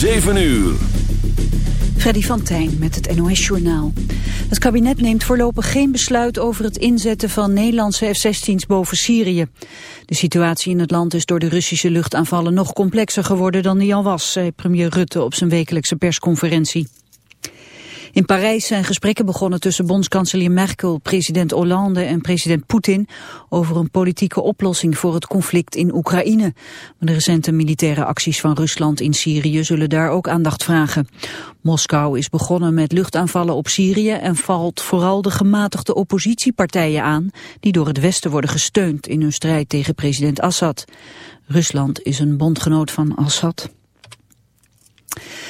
7 uur. Freddy van Tijn met het NOS-journaal. Het kabinet neemt voorlopig geen besluit over het inzetten van Nederlandse F-16's boven Syrië. De situatie in het land is door de Russische luchtaanvallen nog complexer geworden dan die al was, zei premier Rutte op zijn wekelijkse persconferentie. In Parijs zijn gesprekken begonnen tussen bondskanselier Merkel, president Hollande en president Poetin over een politieke oplossing voor het conflict in Oekraïne. De recente militaire acties van Rusland in Syrië zullen daar ook aandacht vragen. Moskou is begonnen met luchtaanvallen op Syrië en valt vooral de gematigde oppositiepartijen aan die door het Westen worden gesteund in hun strijd tegen president Assad. Rusland is een bondgenoot van Assad.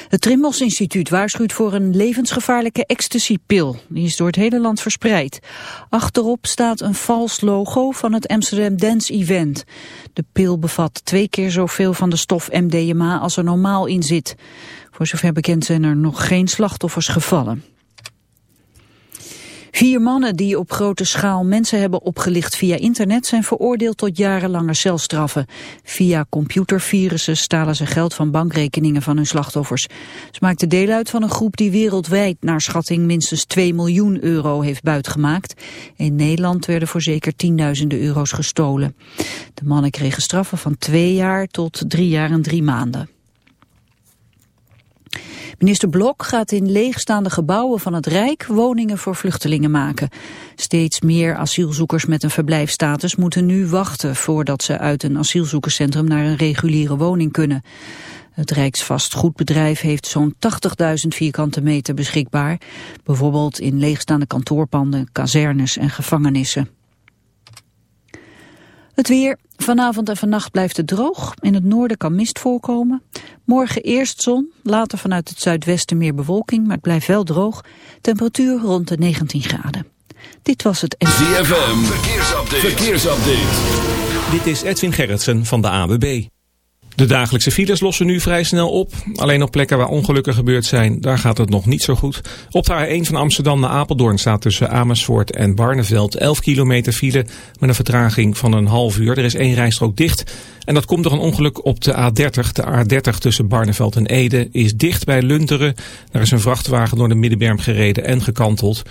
Het Trimbos Instituut waarschuwt voor een levensgevaarlijke ecstasypil. Die is door het hele land verspreid. Achterop staat een vals logo van het Amsterdam Dance Event. De pil bevat twee keer zoveel van de stof MDMA als er normaal in zit. Voor zover bekend zijn er nog geen slachtoffers gevallen. Vier mannen die op grote schaal mensen hebben opgelicht via internet zijn veroordeeld tot jarenlange celstraffen. Via computervirussen stalen ze geld van bankrekeningen van hun slachtoffers. Ze maakten deel uit van een groep die wereldwijd naar schatting minstens 2 miljoen euro heeft buitgemaakt. In Nederland werden voor zeker tienduizenden euro's gestolen. De mannen kregen straffen van twee jaar tot drie jaar en drie maanden. Minister Blok gaat in leegstaande gebouwen van het Rijk woningen voor vluchtelingen maken. Steeds meer asielzoekers met een verblijfstatus moeten nu wachten voordat ze uit een asielzoekerscentrum naar een reguliere woning kunnen. Het Rijksvastgoedbedrijf heeft zo'n 80.000 vierkante meter beschikbaar, bijvoorbeeld in leegstaande kantoorpanden, kazernes en gevangenissen. Het weer. Vanavond en vannacht blijft het droog. In het noorden kan mist voorkomen. Morgen eerst zon, later vanuit het zuidwesten meer bewolking, maar het blijft wel droog. Temperatuur rond de 19 graden. Dit was het... ZFM, verkeersupdate. verkeersupdate. Dit is Edwin Gerritsen van de AWB. De dagelijkse files lossen nu vrij snel op. Alleen op plekken waar ongelukken gebeurd zijn, daar gaat het nog niet zo goed. Op de A1 van Amsterdam naar Apeldoorn staat tussen Amersfoort en Barneveld 11 kilometer file met een vertraging van een half uur. Er is één rijstrook dicht en dat komt door een ongeluk op de A30. De A30 tussen Barneveld en Ede is dicht bij Lunteren. Daar is een vrachtwagen door de Middenberm gereden en gekanteld.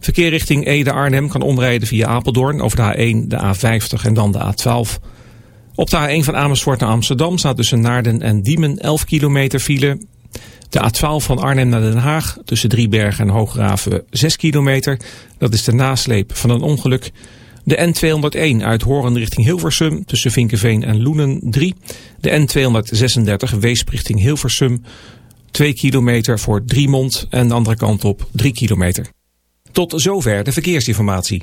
Verkeer richting Ede-Arnhem kan omrijden via Apeldoorn over de A1, de A50 en dan de A12. Op de A1 van Amersfoort naar Amsterdam staat tussen Naarden en Diemen 11 kilometer file. De A12 van Arnhem naar Den Haag tussen Driebergen en Hoograven 6 kilometer. Dat is de nasleep van een ongeluk. De N201 uit Horen richting Hilversum tussen Vinkenveen en Loenen 3. De N236 Weesp richting Hilversum 2 kilometer voor Driemond en de andere kant op 3 kilometer. Tot zover de verkeersinformatie.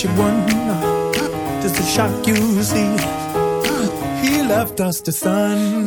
what you want. Just to shock you, see, he left us to sun.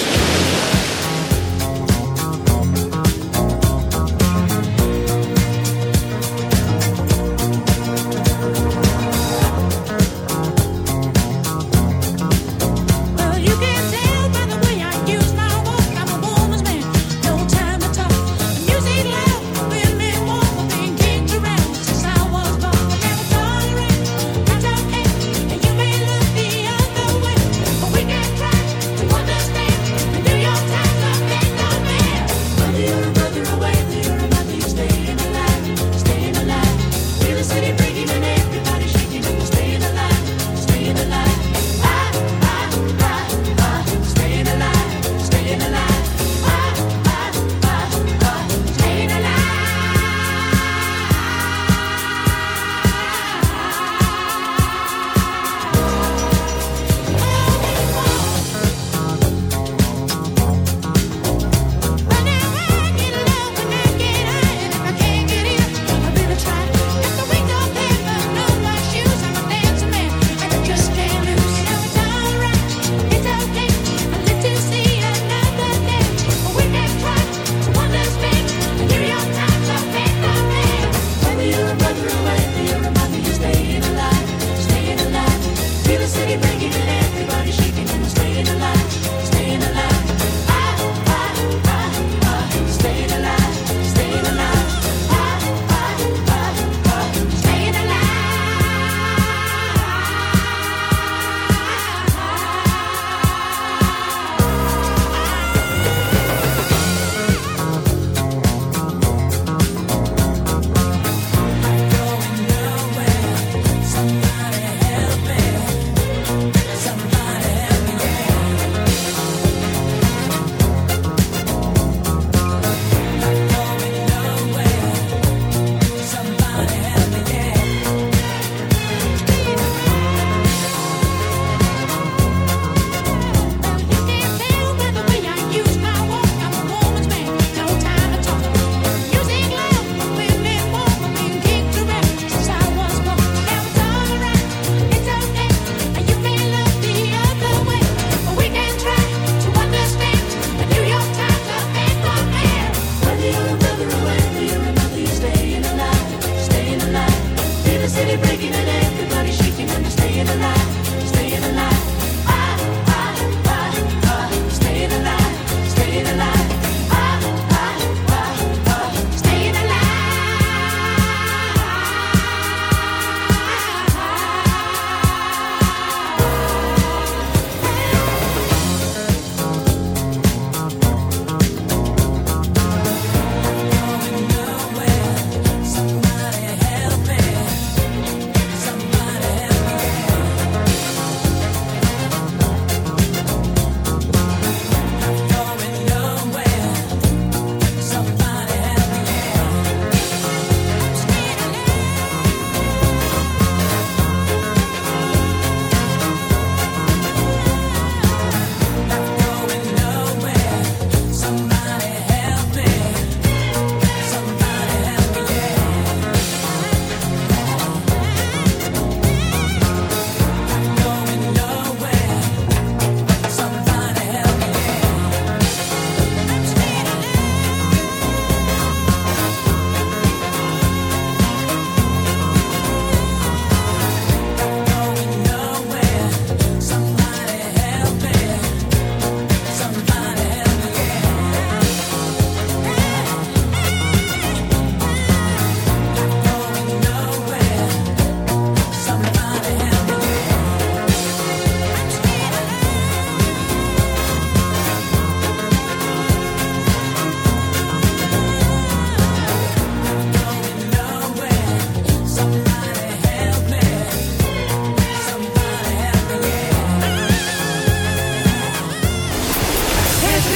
city breaking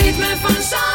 ritme van zand.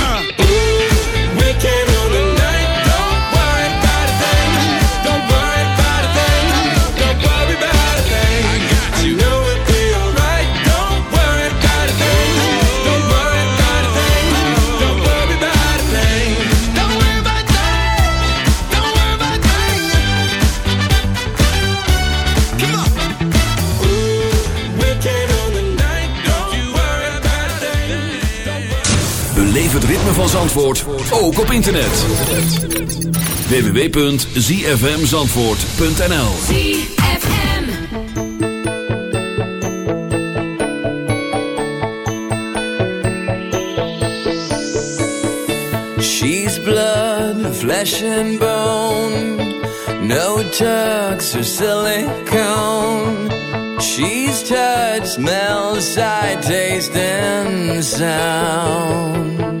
het ritme van Zandvoort ook op internet. www.zfmzandvoort.nl She's blood, flesh and bone No tucks or silicone She's touch, smell, sight, taste, and sound.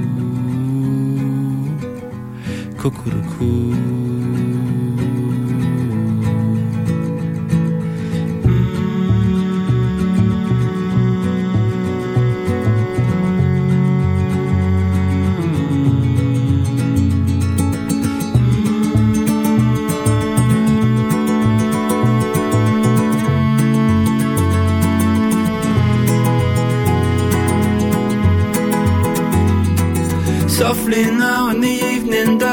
cuckoo-cuckoo. Softly now in the evening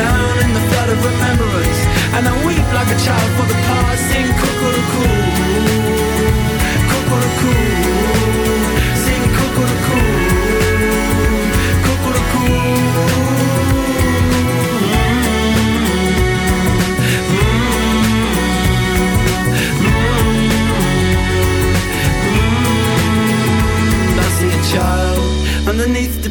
down in the flood of remembrance, and I weep like a child for the past. Sing cuckoo-cuckoo,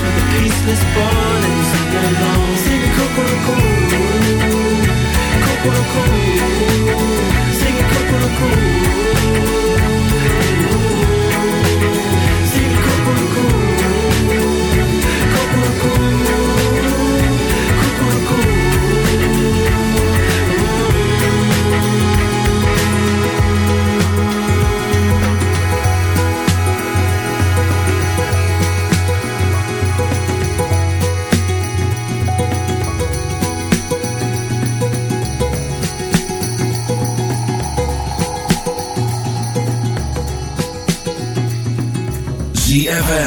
with the peaceless burning sing along.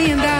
linda.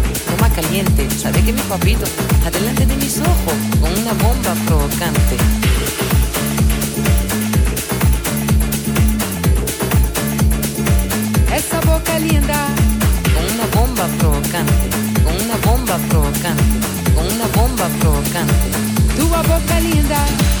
caliente. Sabe que mi papito está delante de mis ojos con una bomba provocante. Esa boca linda con una bomba provocante, con una bomba provocante, con una bomba provocante. Tu boca linda.